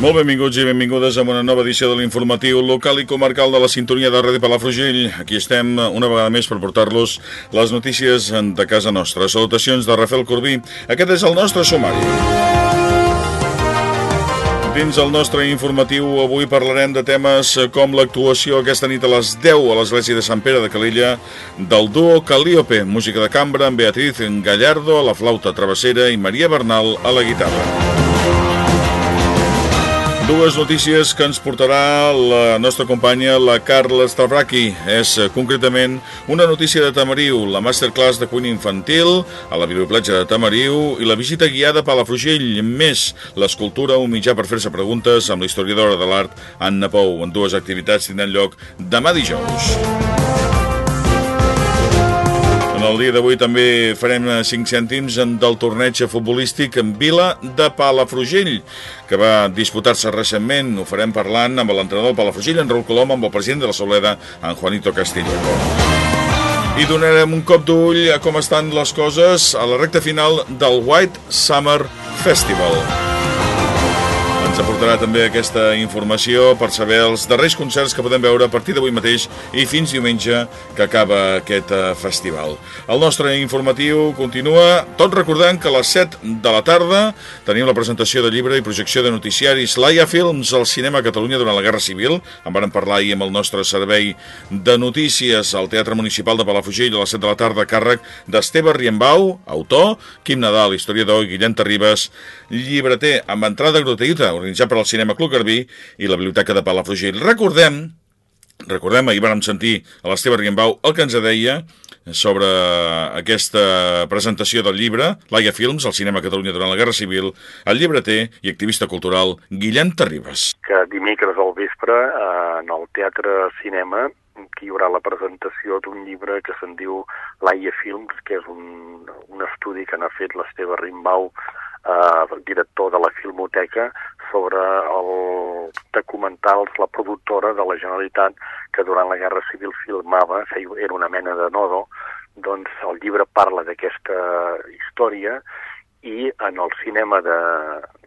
Molt benvinguts i benvingudes a una nova edició de l'informatiu local i comarcal de la sintonia de Ràdio Palafrugell. Aquí estem una vegada més per portar-los les notícies de casa nostra. Salutacions de Rafael Corbí. Aquest és el nostre sumari. Dins el nostre informatiu avui parlarem de temes com l'actuació aquesta nit a les 10 a l'església de Sant Pere de Calella del duo Calíope, música de cambra amb Beatriz Gallardo a la flauta travessera i Maria Bernal a la guitarra. Dues notícies que ens portarà la nostra companya, la Carla Stavraki. És eh, concretament una notícia de Tamariu, la masterclass de cuina infantil a la biblioplatja de Tamariu i la visita guiada a Palafrugell. Més, l'escultura, un mitjà per fer-se preguntes amb la historiadora de l'art Anna Pou. En dues activitats tindran lloc demà dijous. En el dia d'avui també farem 5 cèntims del torneig futbolístic en Vila de Palafrugell, que va disputar-se recentment. Ho farem parlant amb l'entrenador Palafrugell, en Raúl Colom, amb el president de la Soleda, en Juanito Castillo. I donarem un cop d'ull a com estan les coses a la recta final del White Summer Festival aportarà també aquesta informació per saber els darrers concerts que podem veure a partir d'avui mateix i fins diumenge que acaba aquest eh, festival. El nostre informatiu continua, tot recordant que a les 7 de la tarda tenim la presentació de llibre i projecció de noticiaris Laia Films al cinema Catalunya durant la Guerra Civil. En vàrem parlar ahir amb el nostre servei de notícies al Teatre Municipal de Palafrugell a les 7 de la tarda càrrec d'Esteve Riembau, autor, Quim Nadal, historiador, Guillem Terribas, llibreter amb entrada gratuïta, organitzat per al Cinema Club Garbí i la Biblioteca de Palafrugell. Recordem, recordem, ahir vam sentir a l'Esteve Riembau el que ens deia sobre aquesta presentació del llibre, Laia Films, al Cinema Catalunya durant la Guerra Civil, el llibreter i activista cultural Guillem Terribas. Que dimecres al vespre, eh, en el Teatre Cinema, que hi haurà la presentació d'un llibre que se'n diu Laia Films, que és un, un estudi que n'ha fet l'Esteve Rimbau eh, director de la Filmoteca, sobre el documentals La productora de la Generalitat, que durant la Guerra Civil filmava, era una mena de nodo, doncs el llibre parla d'aquesta història i en el cinema de,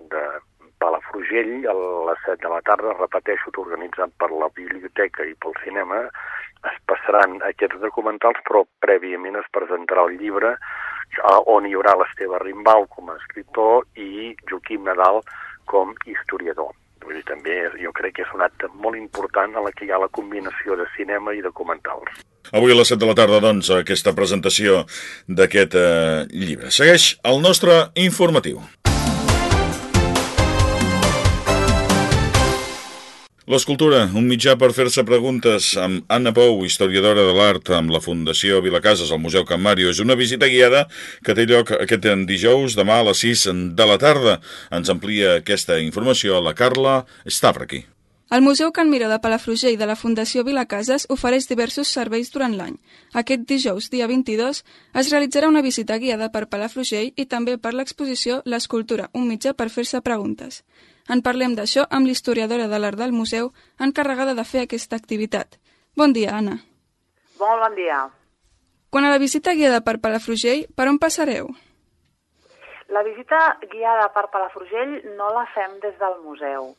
de Palafrugell, a les 7 de la tarda, repeteixo, organitzat per la biblioteca i pel cinema, es passaran aquests documentals, però prèviament es presentarà el llibre on hi haurà l'Esteve Rimbau com a escriptor i Joaquim Nadal com historiador. Vull dir, també jo crec que és un acte molt important en la hi ha la combinació de cinema i documentals. Avui a les 7 de la tarda, doncs, aquesta presentació d'aquest eh, llibre. Segueix el nostre informatiu. L'escultura, un mitjà per fer-se preguntes amb Anna Pou, historiadora de l'art amb la Fundació Vilacases al Museu Can Mario. És una visita guiada que té lloc aquest dijous, demà a les 6 de la tarda. Ens amplia aquesta informació la Carla Stavraki. El Museu Can Miró de Palafrugell de la Fundació Vilacases ofereix diversos serveis durant l'any. Aquest dijous, dia 22, es realitzarà una visita guiada per Palafrugell i també per l'exposició L'escultura, un mitjà per fer-se preguntes. En parlem d'això amb l'historiadora de l'art del museu encarregada de fer aquesta activitat. Bon dia, Anna. Molt bon dia. Quan a la visita guiada per Palafrugell, per on passareu? La visita guiada per Palafrugell no la fem des del museu.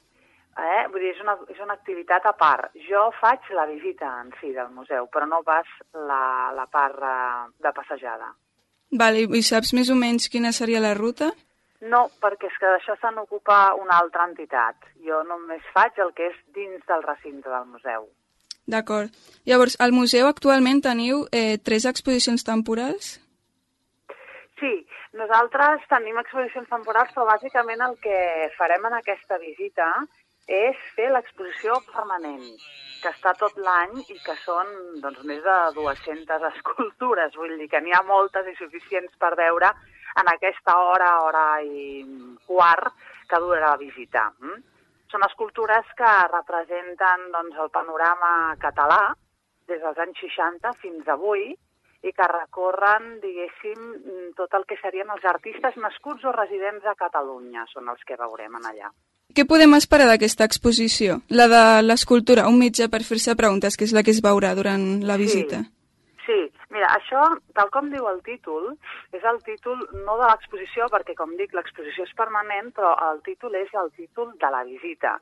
Eh? Vull dir, és una, és una activitat a part. Jo faig la visita en si del museu, però no pas la, la part uh, de passejada. Vale, i saps més o menys quina seria la ruta? No, perquè és que d'això se n'ocupa una altra entitat. Jo només faig el que és dins del recinte del museu. D'acord. Llavors, al museu actualment teniu eh, tres exposicions temporals? Sí, nosaltres tenim exposicions temporals, però bàsicament el que farem en aquesta visita és fer l'exposició permanent, que està tot l'any i que són doncs, més de 200 escultures. Vull dir que n'hi ha moltes i suficients per veure en aquesta hora, hora i quart que durarà la visita. Mm? Són escultures que representen doncs, el panorama català des dels anys 60 fins avui i que recorren, diguéssim, tot el que serien els artistes nascuts o residents a Catalunya, són els que veurem en allà. Què podem esperar d'aquesta exposició? La de l'escultura, un mitjà per fer-se preguntes, que és la que es veurà durant la visita. Sí. Sí, mira, això, tal com diu el títol, és el títol no de l'exposició, perquè, com dic, l'exposició és permanent, però el títol és el títol de la visita.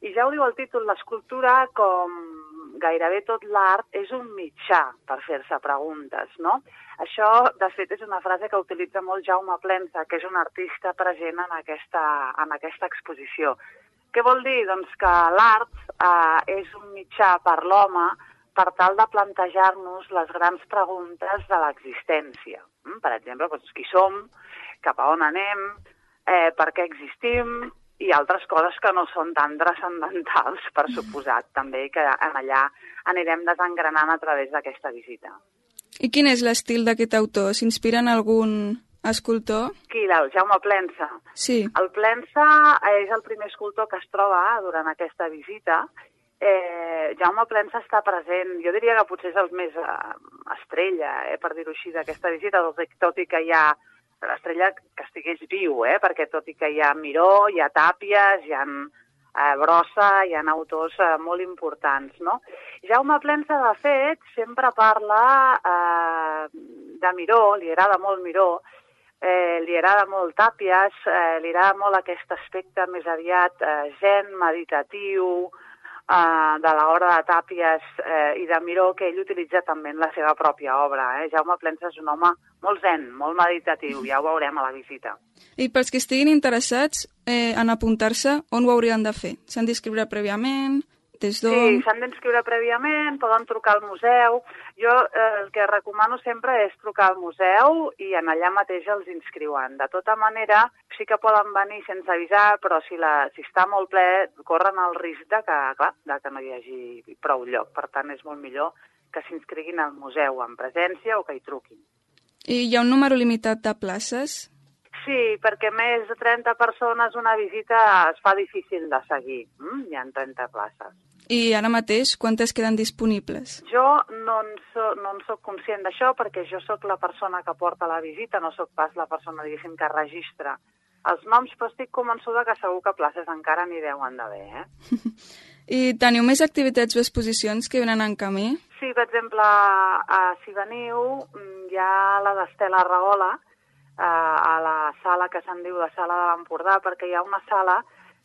I ja ho diu el títol, l'escultura, com gairebé tot l'art, és un mitjà per fer-se preguntes, no? Això, de fet, és una frase que utilitza molt Jaume Plensa, que és un artista present en aquesta, en aquesta exposició. Què vol dir? Doncs que l'art eh, és un mitjà per l'home per tal de plantejar-nos les grans preguntes de l'existència. Mm? Per exemple, doncs, qui som, cap a on anem, eh, per què existim, i altres coses que no són tan transcendentals, per suposat, també, que en allà anirem desengranant a través d'aquesta visita. I quin és l'estil d'aquest autor? S'inspira en algun escultor? Qui, el Jaume Plensa? Sí. El Plensa és el primer escultor que es troba durant aquesta visita. Eh, Jaume Plensa està present, jo diria que potser és el més eh, estrella, eh, per dir-ho així, d'aquesta visita, tot i que hi ha l'estrella que estigués viu, eh? perquè tot i que hi ha Miró, hi ha Tàpies, hi ha eh, Brossa, hi ha autors eh, molt importants. No? Jaume Plensa, de fet, sempre parla eh, de Miró, li agrada molt Miró, eh, li agrada molt Tàpies, eh, li agrada molt aquest aspecte més aviat eh, zen, meditatiu, de l'obra de Tàpies eh, i de Miró que ell utilitza també en la seva pròpia obra. Eh? Jaume Plensa és un home molt zen, molt meditatiu, ja ho veurem a la visita. I pels que estiguin interessats eh, en apuntar-se, on ho haurien de fer? S'han d'inscriure prèviament? Des d'on? Sí, s'han d'inscriure prèviament, poden trucar al museu. Jo eh, el que recomano sempre és trucar al museu i en allà mateix els inscriuen. De tota manera, sí que poden venir sense avisar, però si, la, si està molt ple, corren el risc de que, clar, de que no hi hagi prou lloc. Per tant, és molt millor que s'inscriguin al museu en presència o que hi truquin. I hi ha un número limitat de places? Sí, perquè més de 30 persones una visita es fa difícil de seguir. Mm? Hi ha 30 places. I ara mateix, quantes queden disponibles? Jo no en, so, no en soc conscient d'això perquè jo sóc la persona que porta la visita, no sóc pas la persona, diguéssim, que registra els noms, però estic convençuda que segur que places encara n'hi deuen d'haver, eh? I teniu més activitats o exposicions que venen en camí? Sí, per exemple, uh, si veniu, hi ha la d'Estela Rahola, uh, a la sala que se'n diu la Sala de l'Empordà, perquè hi ha una sala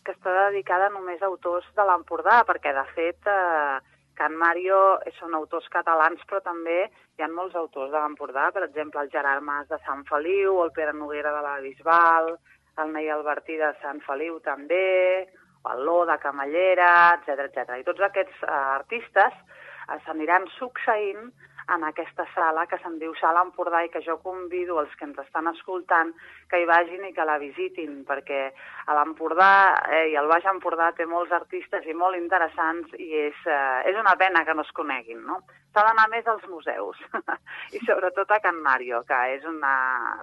que està dedicada només a autors de l'Empordà, perquè de fet eh, Can Mario són autors catalans, però també hi ha molts autors de l'Empordà, per exemple el Gerard Mas de Sant Feliu, el Pere Noguera de la Bisbal, el Nei Albertí de Sant Feliu també, el Ló de Camallera, etc etc. I tots aquests eh, artistes eh, s'aniran succeint en aquesta sala que se'n diu Sala Empordà i que jo convido els que ens estan escoltant que hi vagin i que la visitin, perquè a l'Empordà eh, i el Baix Empordà té molts artistes i molt interessants i és, eh, és una pena que no es coneguin, no? S'ha d'anar més als museus i sobretot a Can Mario, que és una,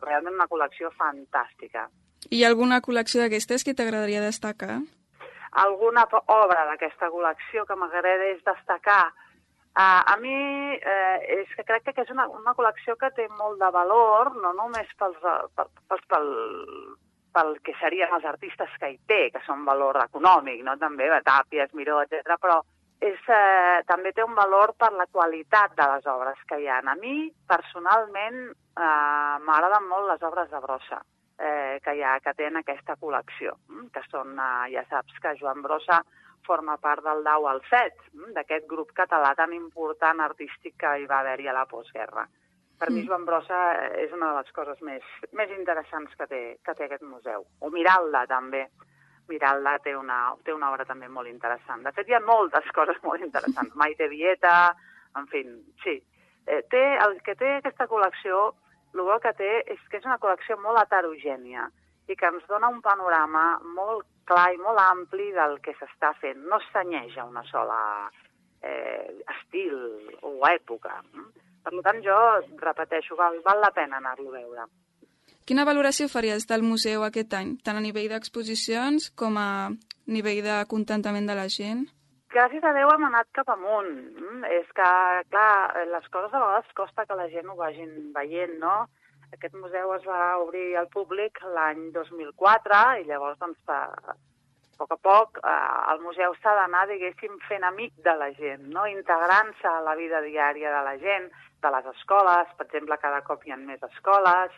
realment una col·lecció fantàstica. Hi ha alguna col·lecció d'aquestes que t'agradaria destacar? Alguna obra d'aquesta col·lecció que m'agradés destacar? Uh, a mi eh, és que crec que és una, una col·lecció que té molt de valor, no només pels, per, pels, pel, pel que serien els artistes que hi té, que són valor econòmic, no? també Tàpies, Miró, etc. però és, eh, també té un valor per la qualitat de les obres que hi ha. A mi, personalment, eh, m'agraden molt les obres de Brossa eh, que hi ha, que té en aquesta col·lecció, mm, que són, eh, ja saps que Joan Brossa forma part del DAU al FET, mm, d'aquest grup català tan important artístic que hi va haver-hi a la postguerra. Per mm. mi Joan Brossa és una de les coses més, més interessants que té, que té aquest museu. O Miralda, també. Miralda té una, té una obra també molt interessant. De fet, hi ha moltes coses molt interessants. Maite Vieta, en fi, sí. Eh, té, el que té aquesta col·lecció, el bo que té és que és una col·lecció molt heterogènia i que ens dona un panorama molt clar i molt ampli del que s'està fent. No senyeix a una sola eh, estil o època. Per tant, jo repeteixo, val, val la pena anar-lo a veure. Quina valoració faries del museu aquest any, tant a nivell d'exposicions com a nivell de contentament de la gent? Gràcies a Déu hem anat cap amunt. Mm, és que, clar, les coses a vegades costa que la gent ho vagin veient, no? Aquest museu es va obrir al públic l'any 2004 i llavors, doncs, a, poc a poc, eh, el museu s'ha d'anar, diguéssim, fent amic de la gent, no? integrant-se a la vida diària de la gent, de les escoles, per exemple, cada cop hi ha més escoles,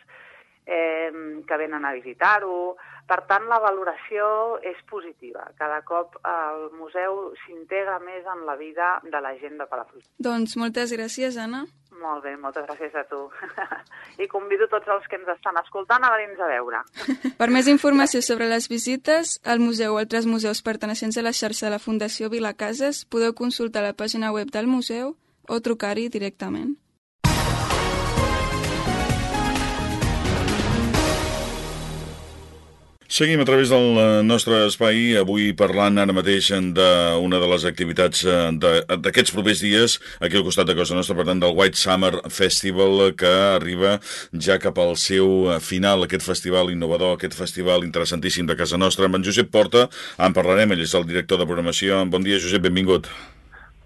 eh, que venen a visitar-ho. Per tant, la valoració és positiva. Cada cop el museu s'integra més en la vida de la gent de Palafrugell. Doncs moltes gràcies, Anna. Molt bé, moltes gràcies a tu. I convido tots els que ens estan escoltant a venir-nos a veure. Per més informació sobre les visites, al museu o altres museus pertenecents a la xarxa de la Fundació Vilacases, podeu consultar la pàgina web del museu o trucar-hi directament. Seguim a través del eh, nostre espai, avui parlant ara mateix d'una de les activitats eh, d'aquests propers dies, aquí al costat de Cosa Nostra, per tant, del White Summer Festival, que arriba ja cap al seu final, aquest festival innovador, aquest festival interessantíssim de casa nostra. Amb en Josep Porta en parlarem, ell és el director de programació. Bon dia, Josep, benvingut.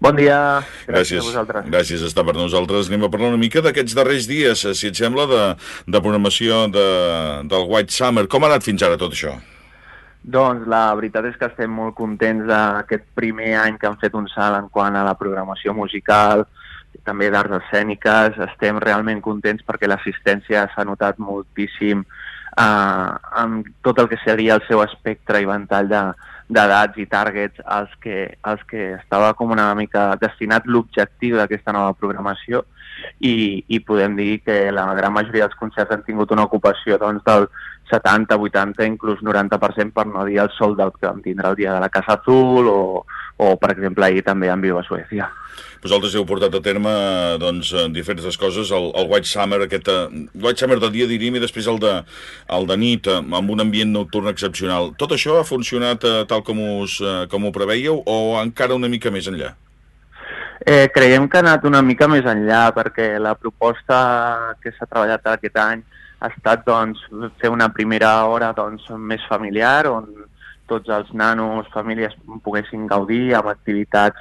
Bon dia, gràcies, gràcies a vosaltres. Gràcies, està per nosaltres. Anem a parlar una mica d'aquests darrers dies, si et sembla, de, de programació de, del White Summer. Com ha anat fins ara tot això? Doncs la veritat és que estem molt contents d'aquest primer any que han fet un salt en quant a la programació musical, també d'arts escèniques. Estem realment contents perquè l'assistència s'ha notat moltíssim eh, amb tot el que seria el seu espectre i ventall de, d'edats i targets als que, als que estava com una mica destinat l'objectiu d'aquesta nova programació i, i podem dir que la gran majoria dels concerts han tingut una ocupació doncs, del 70, 80, inclús 90% per no dir el sol del que vam tindre el dia de la Casa Azul o, o per exemple ahir també en Viva Suècia. Vosaltres heu portat a terme doncs, diferents coses, el, el White Summer, aquest uh, White Summer de dia diríem i després el de, el de nit, uh, amb un ambient nocturn excepcional. Tot això ha funcionat uh, tal com, us, uh, com ho preveieu o encara una mica més enllà? Eh, creiem que ha anat una mica més enllà perquè la proposta que s'ha treballat aquest any ha estat doncs, fer una primera hora doncs, més familiar on tots els nanos, famílies poguessin gaudir amb activitats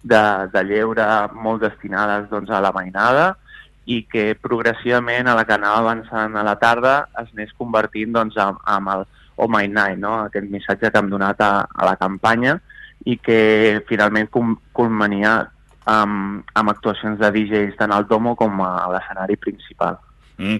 de, de lleure molt destinades doncs, a la mainada i que progressivament a la que anava avançant a la tarda es anés convertint doncs, amb, amb el Oh My Night, no? aquest missatge que hem donat a, a la campanya i que finalment culmania amb, amb actuacions de DJs tant al Domo com a l'escenari principal. Mm.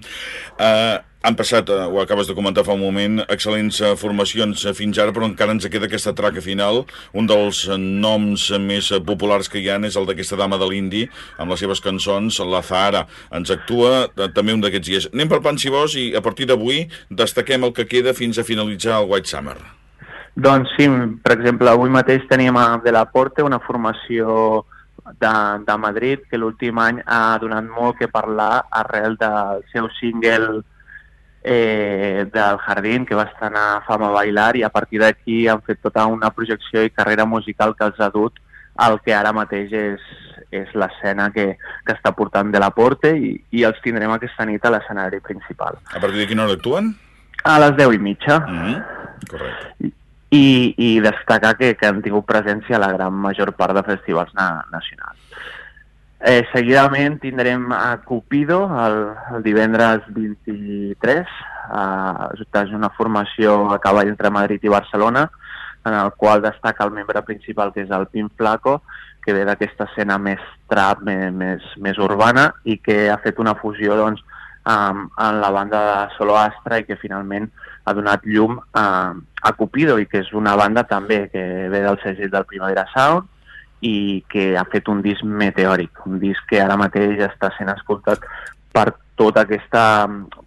Uh, han passat, uh, ho acabes de comentar fa un moment, excel·lents uh, formacions uh, fins ara, però encara ens queda aquesta traca final. Un dels uh, noms més uh, populars que hi ha és el d'aquesta dama de l'Indi, amb les seves cançons, la Zahara. Ens actua uh, també un d'aquests dies. Anem per pan, si vols, i a partir d'avui destaquem el que queda fins a finalitzar el White Summer. Doncs sí, per exemple, avui mateix teníem a De La Porte una formació de, de Madrid, que l'últim any ha donat molt que parlar arrel del seu single eh, del Jardín, que va estrenar Fama Bailar, i a partir d'aquí han fet tota una projecció i carrera musical que els ha dut al que ara mateix és, és l'escena que, que està portant de la Porte i, i els tindrem aquesta nit a l'escenari principal. A partir de quina hora actuen? A les 10 i mitja. Mm -hmm. Correcte i, i destacar que, que han tingut presència a la gran major part de festivals na nacionals. Eh, seguidament tindrem a Cupido el, el divendres 23, eh, és una formació a cavall entre Madrid i Barcelona, en el qual destaca el membre principal que és el Pim Flaco, que ve d'aquesta escena més trap, més, més urbana i que ha fet una fusió doncs, amb, amb la banda de Solo Astra i que finalment ha donat llum a, a Cupido i que és una banda també que ve del segell del Primavera Sound i que ha fet un disc meteòric, un disc que ara mateix està sent escoltat per tota aquesta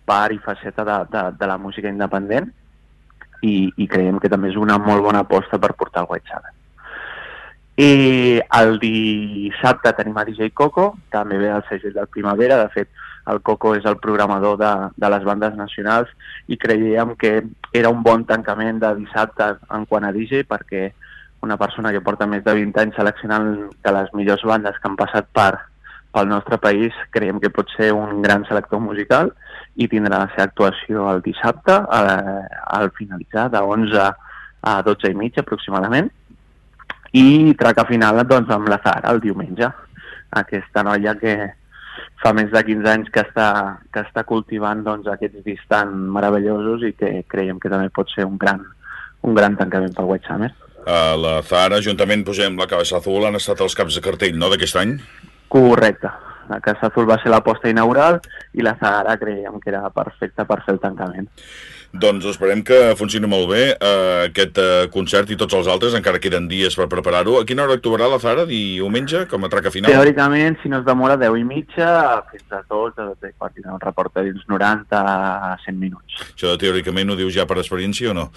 part i faceta de, de, de la música independent i, i creiem que també és una molt bona aposta per portar el White. I el dissabte tenim a DJ Coco, també ve del segell del Primavera, de fet el Coco és el programador de, de les bandes nacionals i creiem que era un bon tancament de dissabte en quant a DJ perquè una persona que porta més de 20 anys seleccionant de les millors bandes que han passat per, pel nostre país creiem que pot ser un gran selector musical i tindrà la seva actuació el dissabte al finalitzar de 11 a 12 i mitja aproximadament i traca final doncs, amb la Zara el diumenge. Aquesta noia que fa més de 15 anys que està, que està cultivant doncs, aquests discs tan meravellosos i que creiem que també pot ser un gran, un gran tancament pel White Summer. Uh, la Zara, juntament posem la Cabeza Azul, han estat els caps de cartell, no?, d'aquest any? Correcte. La Casa Azul va ser l'aposta inaugural i la Zara creiem que era perfecta per fer el tancament. Doncs esperem que funcioni molt bé eh, aquest eh, concert i tots els altres, encara queden dies per preparar-ho. A quina hora actuarà la Zara? Diumenge, com a traca final? Teòricament, si no es demora 10 i mitja, fins a tots, a quan tindrà un reporter dins 90 a 100 minuts. Això teòricament ho dius ja per experiència o no?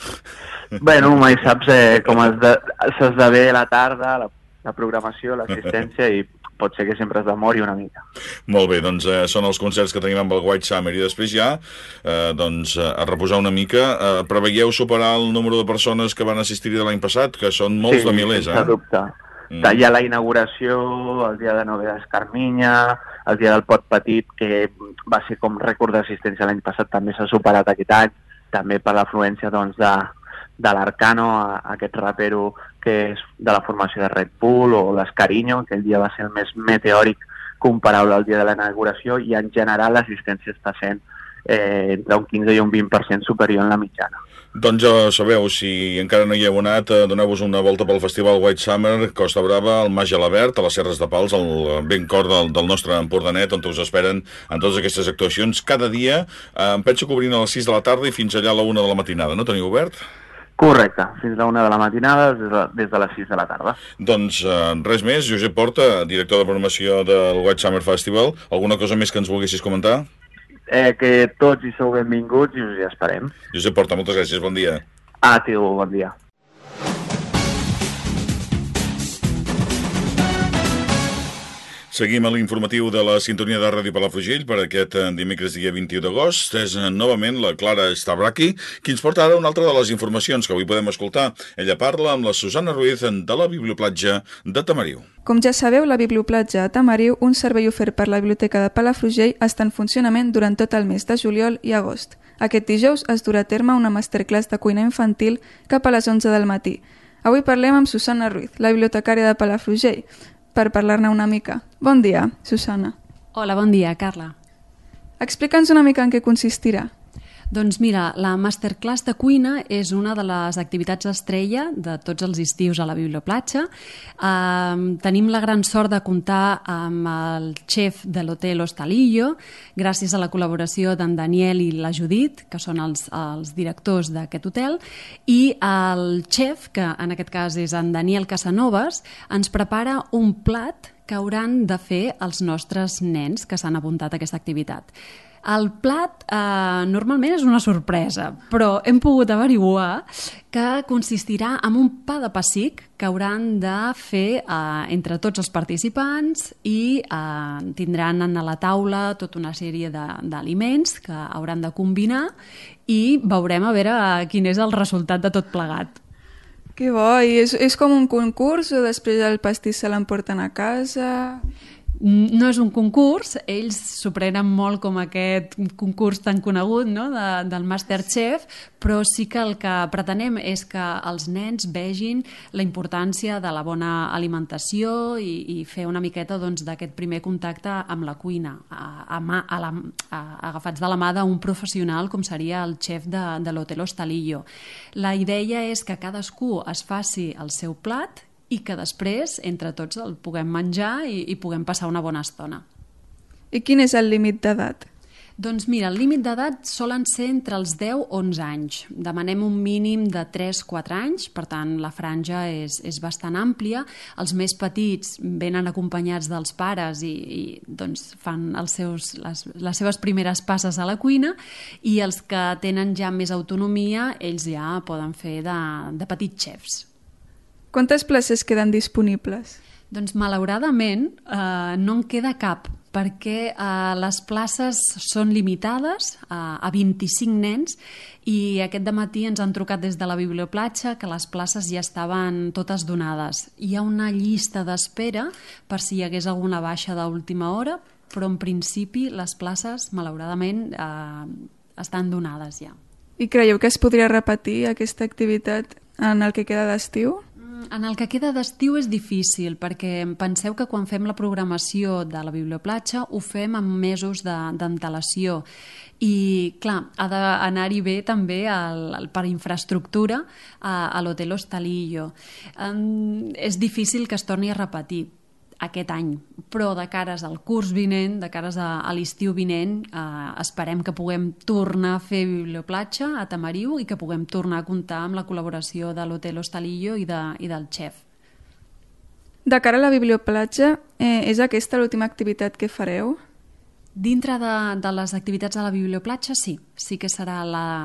Bueno, mai saps eh, com s'esdevé la tarda, la, la programació, l'assistència i pot ser que sempre es demori una mica. Molt bé, doncs eh, són els concerts que tenim amb el White Summer i després ja eh, doncs, eh, a reposar una mica. Eh, preveieu superar el número de persones que van assistir de l'any passat, que són molts sí, de milers, eh? Sí, dubte. Mm. Hi ha la inauguració, el dia de Novedes Carminya, el dia del Pot Petit, que va ser com rècord d'assistència l'any passat, també s'ha superat aquest any, també per l'afluència doncs, de, de l'Arcano, aquest rapero que és de la formació de Red Bull, o l'Escarinho, que el dia va ser el més meteòric comparable al dia de la inauguració, i en general l'assistència està sent eh, entre un 15 i un 20% superior en la mitjana. Doncs ja sabeu, si encara no hi heu anat, eh, doneu-vos una volta pel Festival White Summer, Costa Brava, al Mas Gelabert, a les Serres de Pals, al ben cor del, del nostre Empordanet, on us esperen en totes aquestes actuacions. Cada dia, eh, em penso que obrint a les 6 de la tarda i fins allà a la 1 de la matinada, no teniu obert? Correcte, fins a una de la matinada, des de, des de les 6 de la tarda. Doncs eh, res més, Josep Porta, director de promoció del White Summer Festival. Alguna cosa més que ens volguessis comentar? Eh, que tots hi sou benvinguts i us hi esperem. Josep Porta, moltes gràcies, bon dia. Ah, tio, bon dia. Seguim a l'informatiu de la sintonia de Ràdio Palafrugell per aquest eh, dimecres dia 21 d'agost. És eh, novament la Clara Stavraki qui ens porta ara una altra de les informacions que avui podem escoltar. Ella parla amb la Susana Ruiz de la Biblioplatja de Tamariu. Com ja sabeu, la Biblioplatja de Tamariu, un servei ofert per la Biblioteca de Palafrugell, està en funcionament durant tot el mes de juliol i agost. Aquest dijous es durà a terme una masterclass de cuina infantil cap a les 11 del matí. Avui parlem amb Susana Ruiz, la bibliotecària de Palafrugell per parlar-ne una mica. Bon dia, Susana. Hola, bon dia, Carla. Explica'ns una mica en què consistirà. Doncs mira, la Masterclass de cuina és una de les activitats estrella de tots els estius a la Biblioplatja. Uh, tenim la gran sort de comptar amb el xef de l'hotel Hostalillo, gràcies a la col·laboració d'en Daniel i la Judit, que són els, els directors d'aquest hotel, i el xef, que en aquest cas és en Daniel Casanovas, ens prepara un plat que hauran de fer els nostres nens que s'han apuntat a aquesta activitat. El plat eh, normalment és una sorpresa, però hem pogut averiguar que consistirà en un pa de pessic que hauran de fer eh, entre tots els participants i eh, tindran a la taula tota una sèrie d'aliments que hauran de combinar i veurem a veure eh, quin és el resultat de tot plegat. Que bo, i és, és com un concurs o després el pastís se l'emporten a casa? No és un concurs, ells s'ho prenen molt com aquest concurs tan conegut no? de, del Masterchef, però sí que el que pretenem és que els nens vegin la importància de la bona alimentació i, i fer una miqueta doncs, d'aquest doncs, primer contacte amb la cuina, a, a, mà, a la, a, agafats de la mà d'un professional com seria el xef de, de l'Hotel Hostalillo. La idea és que cadascú es faci el seu plat i que després, entre tots, el puguem menjar i, i puguem passar una bona estona. I quin és el límit d'edat? Doncs mira, el límit d'edat solen ser entre els 10 o 11 anys. Demanem un mínim de 3-4 anys, per tant la franja és, és bastant àmplia. Els més petits venen acompanyats dels pares i, i doncs, fan els seus, les, les seves primeres passes a la cuina i els que tenen ja més autonomia, ells ja poden fer de, de petits xefs. Quantes places queden disponibles? Doncs malauradament eh, no en queda cap perquè eh, les places són limitades a, a 25 nens i aquest de matí ens han trucat des de la biblioplatja que les places ja estaven totes donades. Hi ha una llista d'espera per si hi hagués alguna baixa d'última hora, però en principi les places, malauradament, eh, estan donades ja. I creieu que es podria repetir aquesta activitat en el que queda d'estiu? En el que queda d'estiu és difícil, perquè penseu que quan fem la programació de la biblioplatja ho fem amb mesos d'antelació. I, clar, ha d'anar-hi bé també el, el, per infraestructura a, a l'Hotel Hostalillo. Um, és difícil que es torni a repetir, aquest any, però de cares al curs vinent, de cares a, a l'estiu vinent, eh, esperem que puguem tornar a fer biblioplatja a Tamariu i que puguem tornar a comptar amb la col·laboració de l'Hotel Hostalillo i, de, i del xef. De cara a la biblioplatja, eh, és aquesta l'última activitat que fareu? Dintre de, de les activitats de la biblioplatja, sí. Sí que serà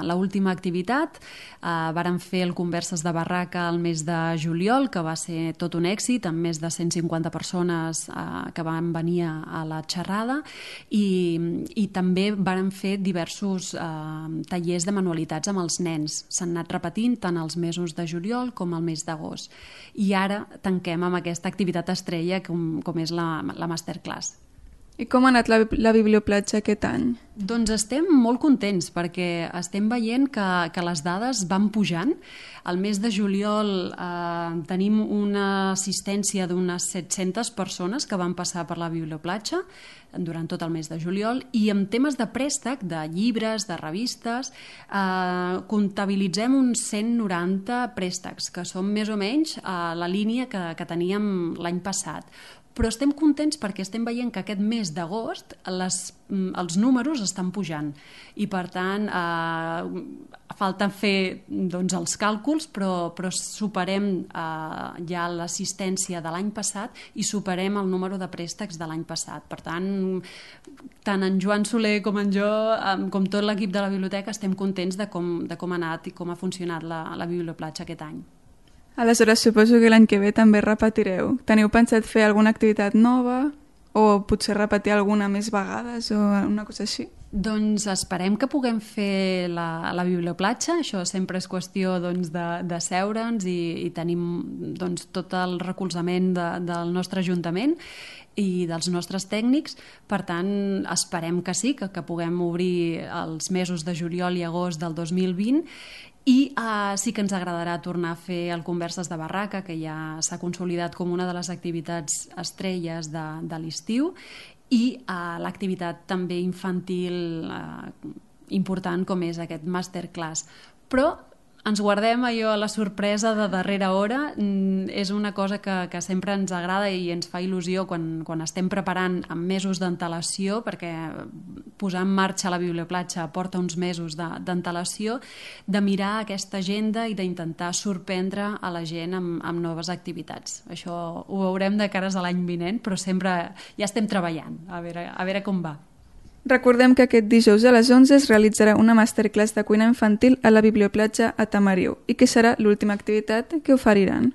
l'última activitat. Uh, varen fer el Converses de Barraca el mes de juliol, que va ser tot un èxit, amb més de 150 persones uh, que van venir a, la xerrada, i, i també varen fer diversos uh, tallers de manualitats amb els nens. S'han anat repetint tant els mesos de juliol com el mes d'agost. I ara tanquem amb aquesta activitat estrella com, com és la, la masterclass. I com ha anat la, la biblioplatja aquest any? Doncs estem molt contents perquè estem veient que, que les dades van pujant. Al mes de juliol eh, tenim una assistència d'unes 700 persones que van passar per la biblioplatja durant tot el mes de juliol i en temes de préstec, de llibres, de revistes, eh, comptabilitzem uns 190 préstecs, que són més o menys eh, la línia que, que teníem l'any passat però estem contents perquè estem veient que aquest mes d'agost mm, els números estan pujant. I per tant eh, falta fer doncs, els càlculs però, però superem eh, ja l'assistència de l'any passat i superem el número de préstecs de l'any passat. Per tant tant en Joan Soler com en jo com tot l'equip de la biblioteca estem contents de com, de com ha anat i com ha funcionat la, la biblioplatja aquest any Aleshores, suposo que l'any que ve també repetireu. Teniu pensat fer alguna activitat nova? O potser repetir alguna més vegades o una cosa així? Doncs esperem que puguem fer la, la biblioplatja, això sempre és qüestió doncs, de, de seure'ns i, i tenim doncs, tot el recolzament de, del nostre Ajuntament i dels nostres tècnics, per tant esperem que sí, que, que puguem obrir els mesos de juliol i agost del 2020 i uh, sí que ens agradarà tornar a fer el Converses de Barraca, que ja s'ha consolidat com una de les activitats estrelles de, de l'estiu, i uh, l'activitat també infantil uh, important com és aquest masterclass. Però ens guardem allò a la sorpresa de darrera hora. Mm, és una cosa que, que sempre ens agrada i ens fa il·lusió quan, quan estem preparant amb mesos d'antelació, perquè posar en marxa la biblioplatja porta uns mesos d'antelació, de, de mirar aquesta agenda i d'intentar sorprendre a la gent amb, amb noves activitats. Això ho veurem de cares a l'any vinent, però sempre ja estem treballant, a veure, a veure com va. Recordem que aquest dijous a les 11 es realitzarà una masterclass de cuina infantil a la Biblioplatja a Tamariu i que serà l'última activitat que oferiran.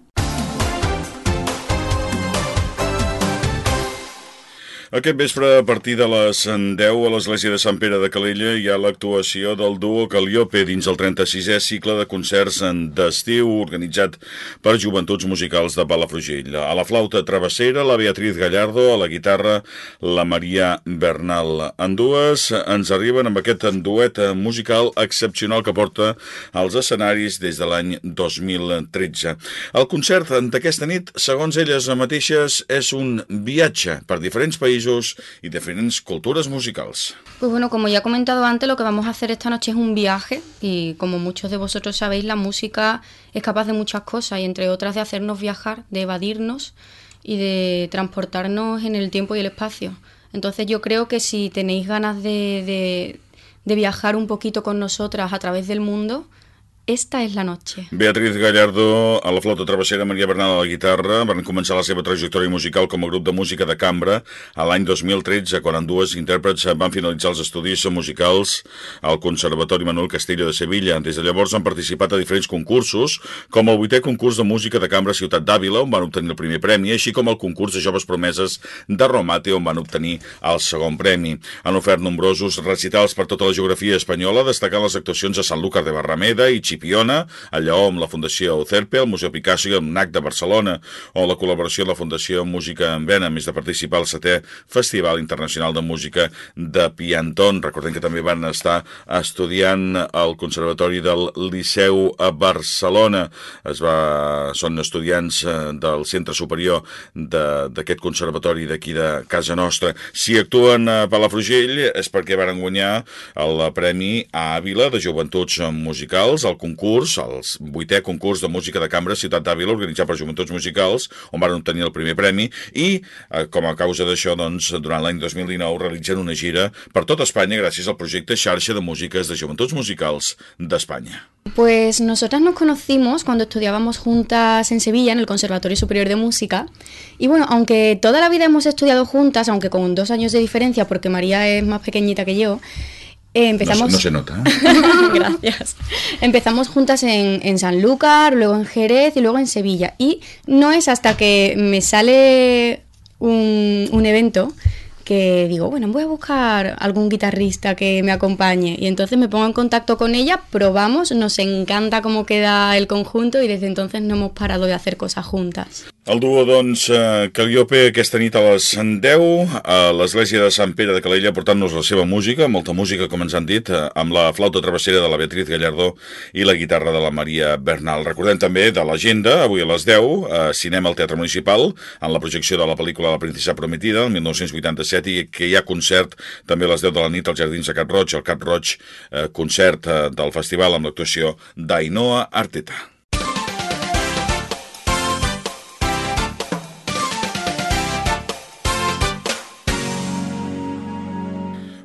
Aquest vespre, a partir de les 10 a l'església de Sant Pere de Calella hi ha l'actuació del duo Caliope dins el 36è cicle de concerts d'estiu organitzat per Joventuts Musicals de Palafrugell. A la flauta travessera, la Beatriz Gallardo, a la guitarra, la Maria Bernal. En dues ens arriben amb aquest duet musical excepcional que porta als escenaris des de l'any 2013. El concert d'aquesta nit, segons elles mateixes, és un viatge per diferents països y diferentes culturas musicales. Pues bueno, como ya he comentado antes, lo que vamos a hacer esta noche es un viaje y como muchos de vosotros sabéis, la música es capaz de muchas cosas y entre otras de hacernos viajar, de evadirnos y de transportarnos en el tiempo y el espacio. Entonces yo creo que si tenéis ganas de, de viajar un poquito con nosotras a través del mundo, Esta és la noche. Beatriz Gallardo a la flauta travessera, Maria Bernal a la guitarra van començar la seva trajectòria musical com a grup de música de cambra a l'any 2013 quan dues intèrprets van finalitzar els estudis musicals al Conservatori Manuel Castillo de Sevilla. Des de llavors han participat a diferents concursos com el vuitè concurs de música de cambra Ciutat d'Àvila on van obtenir el primer premi així com el concurs de joves promeses de Romate on van obtenir el segon premi. Han ofert nombrosos recitals per tota la geografia espanyola destacant les actuacions a Sant Lúcar de Barrameda i Chipiona, a Lleó amb la Fundació Ucerpe, el Museu Picasso i el NAC de Barcelona, o la col·laboració amb la Fundació Música en Vena, més de participar al setè Festival Internacional de Música de Piantón. Recordem que també van estar estudiant al Conservatori del Liceu a Barcelona. Es va... Són estudiants eh, del Centre Superior d'aquest conservatori d'aquí de casa nostra. Si actuen a Palafrugell és perquè van guanyar el Premi a Àvila de Joventuts Musicals, el concurs, el vuitè concurs de música de cambra Ciutat d'Àvila, organitzat per Joventuts Musicals, on van obtenir el primer premi, i eh, com a causa d'això, doncs, durant l'any 2019 realitzen una gira per tot Espanya gràcies al projecte Xarxa de Músiques de Joventuts Musicals d'Espanya. Pues nosotras nos conocimos cuando estudiábamos juntas en Sevilla, en el Conservatorio Superior de Música. Y bueno, aunque toda la vida hemos estudiado juntas, aunque con dos años de diferencia, porque María es más pequeñita que yo, eh, empezamos... No, no, se nota. ¿eh? Gracias. Empezamos juntas en, en Sanlúcar, luego en Jerez y luego en Sevilla. Y no es hasta que me sale un, un evento que digo, bueno, voy a buscar algún guitarrista que me acompañe. Y entonces me pongo en contacto con ella, probamos, nos encanta cómo queda el conjunto y desde entonces no hemos parado de hacer cosas juntas. El duo, doncs, eh, Calliope aquesta nit a les 10 a l'església de Sant Pere de Calella portant-nos la seva música, molta música, com ens han dit, eh, amb la flauta travessera de la Beatriz Gallardó i la guitarra de la Maria Bernal. Recordem també de l'agenda, avui a les 10, a Cinema al Teatre Municipal, en la projecció de la pel·lícula La princesa prometida, el 1987, i que hi ha concert també a les 10 de la nit als Jardins de Cat Roig, el Cat Roig eh, concert eh, del festival amb l'actuació d'Ainoa Arteta.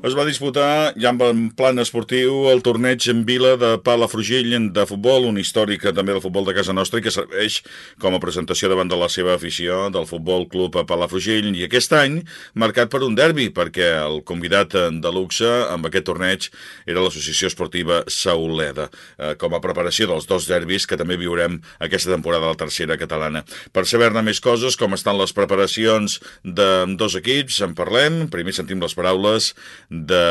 Es va disputar ja en plan esportiu el torneig en Vila de Palafrugell de futbol, un històric també del futbol de casa nostra i que serveix com a presentació davant de la seva afició del Futbol Club a Palafrugell i aquest any marcat per un derbi perquè el convidat de luxe amb aquest torneig era l'Associació Esportiva Sauleda eh, com a preparació dels dos derbis que també viurem aquesta temporada de la tercera catalana. Per saber-ne més coses, com estan les preparacions de dos equips, en parlem. Primer sentim les paraules de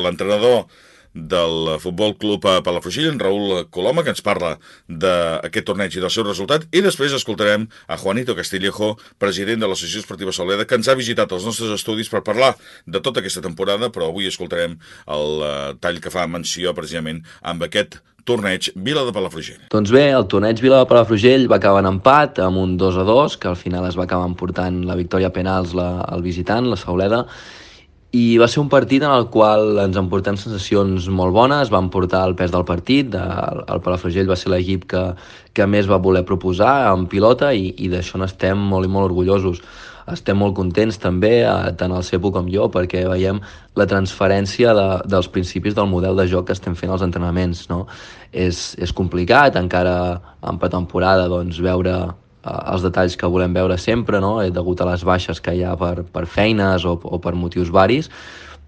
l'entrenador del Futbol Club Palafrugell, en Raül Coloma, que ens parla d'aquest torneig i del seu resultat, i després escoltarem a Juanito Castillejo, president de l'Associació Esportiva Soleda, que ens ha visitat els nostres estudis per parlar de tota aquesta temporada, però avui escoltarem el uh, tall que fa menció precisament amb aquest torneig Vila de Palafrugell. Doncs bé, el torneig Vila de Palafrugell va acabar en empat amb un 2 a 2, que al final es va acabar emportant la victòria penals la, el visitant, la Sauleda, i va ser un partit en el qual ens emportem sensacions molt bones, vam portar el pes del partit, de, el Palafrugell va ser l'equip que, que més va voler proposar en pilota i, i d'això n'estem molt i molt orgullosos. Estem molt contents també, eh, tant el Cepo com jo, perquè veiem la transferència de, dels principis del model de joc que estem fent als entrenaments. No? És, és complicat encara en pretemporada doncs, veure els detalls que volem veure sempre, no? Eh, degut a les baixes que hi ha per, per feines o, o per motius varis,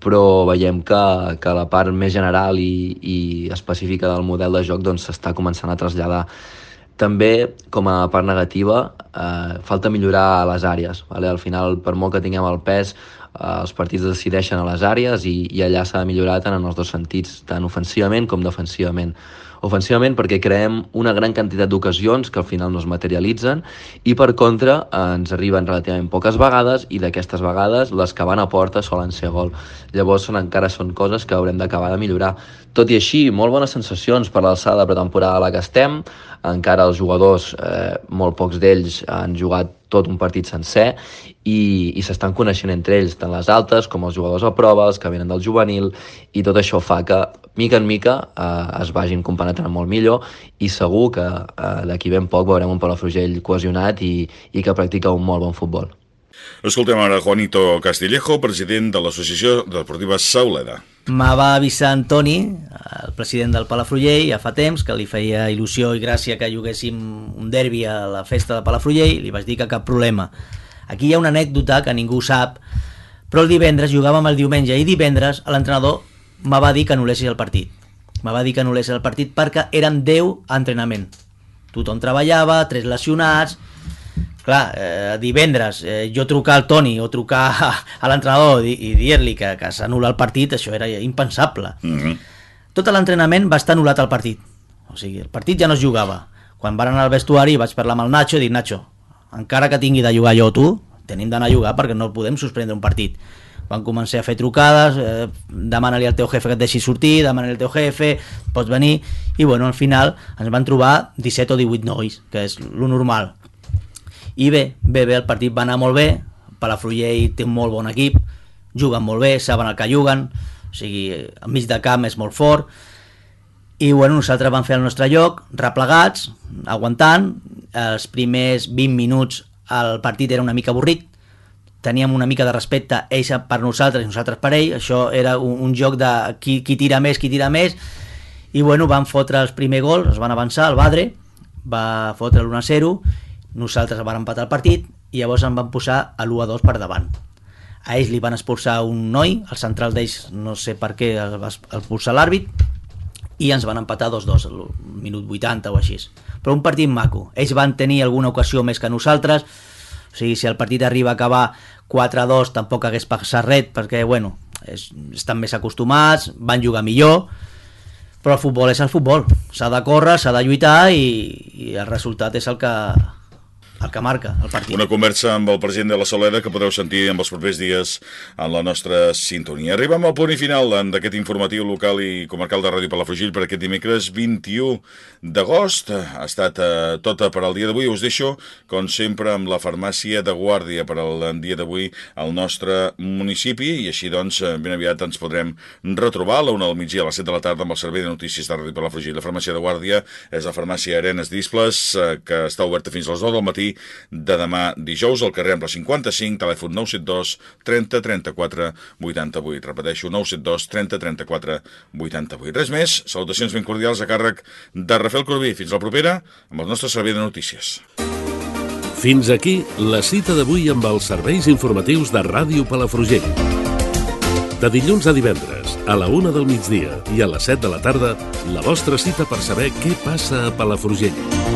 però veiem que, que la part més general i, i específica del model de joc doncs, s'està doncs, començant a traslladar. També, com a part negativa, eh, falta millorar les àrees. Vale? Al final, per molt que tinguem el pes, eh, els partits decideixen a les àrees i, i allà s'ha tant en els dos sentits, tant ofensivament com defensivament ofensivament perquè creem una gran quantitat d'ocasions que al final no es materialitzen i per contra ens arriben relativament poques vegades i d'aquestes vegades les que van a porta solen ser gol. Llavors són, encara són coses que haurem d'acabar de millorar. Tot i així, molt bones sensacions per l'alçada de pretemporada a la que estem, encara els jugadors, eh, molt pocs d'ells han jugat tot un partit sencer i, i s'estan coneixent entre ells, tant les altes com els jugadors a prova, els que venen del juvenil, i tot això fa que, mica en mica, eh, es vagin compenetrant molt millor i segur que eh, d'aquí ben poc veurem un Palafrugell cohesionat i, i que practica un molt bon futbol. Escoltem ara Juanito Castillejo, president de l'Associació Deportiva Sauleda. Me va avisar Antoni, el president del Palafrugell, ja fa temps, que li feia il·lusió i gràcia que juguéssim un derbi a la festa de Palafrugell, li vaig dir que cap problema. Aquí hi ha una anècdota que ningú sap, però el divendres jugàvem el diumenge i divendres l'entrenador me va dir que anul·lessis el partit. Me va dir que anul·lessis el partit perquè eren 10 a entrenament. Tothom treballava, tres lesionats, clar, eh, divendres eh, jo trucar al Toni o trucar a, a l'entrenador i, i dir-li que, que s'anul·la el partit, això era impensable. Mm -hmm. Tot l'entrenament va estar anul·lat al partit. O sigui, el partit ja no es jugava. Quan van anar al vestuari vaig parlar amb el Nacho i dic, Nacho, encara que tingui de jugar jo o tu, tenim d'anar a jugar perquè no podem suspendre un partit. Van començar a fer trucades, eh, demana-li al teu jefe que et deixi sortir, demana-li al teu jefe, pots venir, i bueno, al final ens van trobar 17 o 18 nois, que és lo normal i bé, bé, bé, el partit va anar molt bé, Palafrugell té un molt bon equip, juguen molt bé, saben el que juguen, o sigui, al mig de camp és molt fort, i bueno, nosaltres vam fer el nostre lloc, replegats, aguantant, els primers 20 minuts el partit era una mica avorrit, teníem una mica de respecte ells per nosaltres i nosaltres per ell, això era un, un joc de qui, qui tira més, qui tira més, i bueno, van fotre els primer gol, es van avançar, el Badre va fotre l'1 0 nosaltres van empatar el partit i llavors em van posar a l'1 a 2 per davant. A ells li van expulsar un noi, el central d'ells no sé per què el va expulsar l'àrbit, i ens van empatar 2-2 al minut 80 o així. Però un partit maco. Ells van tenir alguna ocasió més que nosaltres, o sigui, si el partit arriba a acabar 4-2 tampoc hagués passat res, perquè, bueno, és, estan més acostumats, van jugar millor, però el futbol és el futbol. S'ha de córrer, s'ha de lluitar i, i el resultat és el que, el que marca el partit. Una conversa amb el president de la Soleda que podeu sentir en els propers dies en la nostra sintonia. Arribem al punt i final d'aquest informatiu local i comarcal de Ràdio Palafrugell per aquest dimecres 21 d'agost. Ha estat eh, tota per al dia d'avui. Us deixo, com sempre, amb la farmàcia de Guàrdia per al dia d'avui al nostre municipi i així, doncs, eh, ben aviat ens podrem retrobar a la una del migdia a les 7 de la tarda amb el servei de notícies de Ràdio Palafrugell. La farmàcia de Guàrdia és la farmàcia Arenes Disples, eh, que està oberta fins a les 9 del matí de demà dijous al carrer Ample 55, telèfon 972 30 34 88. Repeteixo, 972 30 34 88. Res més, salutacions ben cordials a càrrec de Rafael Corbí. Fins la propera amb el nostre servei de notícies. Fins aquí la cita d'avui amb els serveis informatius de Ràdio Palafrugell. De dilluns a divendres, a la una del migdia i a les 7 de la tarda, la vostra cita per saber què passa a Palafrugell.